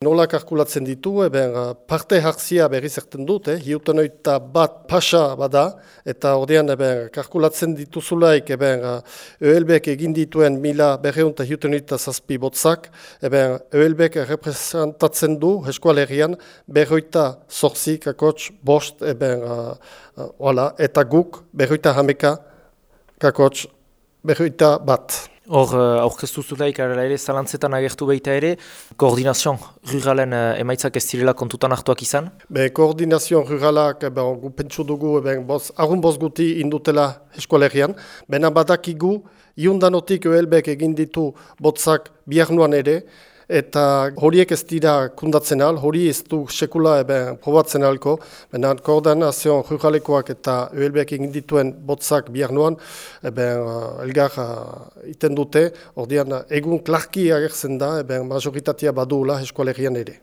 Nola kalkulatzen ditu, eben, parte hartzia berri zerten dut, eh? hiuten oita bat pasa bada, eta ordean eben, kalkulatzen dituzulaik eben, ELBek egin dituen mila berreunta hiuten oita zazpi botzak, eben, ELBek representatzen du eskualerian berroita zorzi kakots bost, eben, uh, eta guk berroita hameka kakots berroita bat. Hor, uh, aurkeztu zulaik ere zalantzetan agertu baita ere, koordinazioan ruralen uh, emaitzak ez direla kontutan hartuak izan? Be, koordinazioan ruralak, e, gu pentsu dugu, e, boz, arun boz guti indutela eskualerian, bena badakigu, iundanotik oelbek egin ditu botzak biarnuan ere, eta horiek ez dira kundatzen al, hori ez du sekula eben probatzen alko, baina koordinazioan juralekoak eta ULBek egin dituen botzak bihar nuan, eben elgar iten dute, ordean egun klarki agertzen da, eben majoritatea badula eskualerian ere.